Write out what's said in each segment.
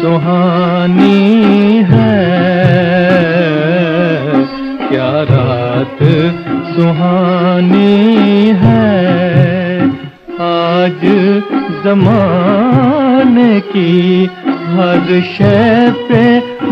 सुहानी है? क्या रात सुहानी है? आज जमाने की हर शय पे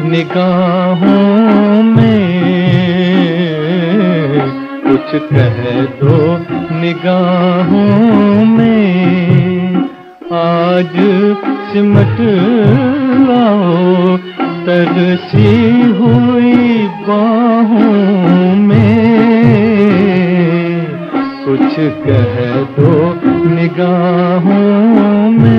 निगाहों में। कुछ कह दो निगाहों में। आज सिमट लाओ, तरसी हुई बाहों में। कुछ कह दो निगाहों में।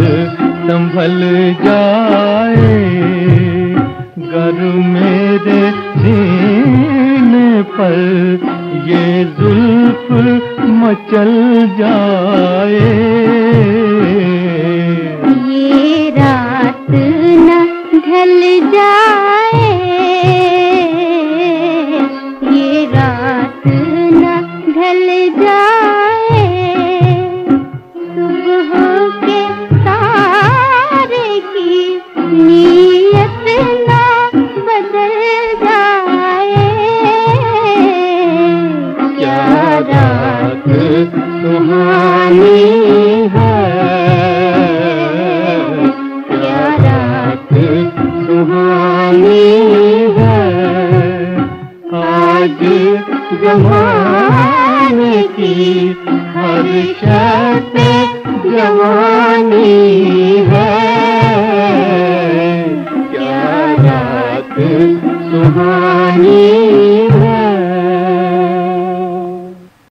संभल जाए। घर मेरे सीने पर ये जुल्फ मचल जाए। सुहानी है। क्या रात सुहानी है। आज जमाने की हर शर्त जवानी है। सुहानी